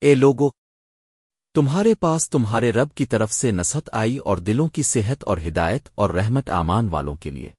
اے لوگو، تمہارے پاس تمہارے رب کی طرف سے نصحت آئی اور دلوں کی صحت اور ہدایت اور رحمت امان والوں کے لیے۔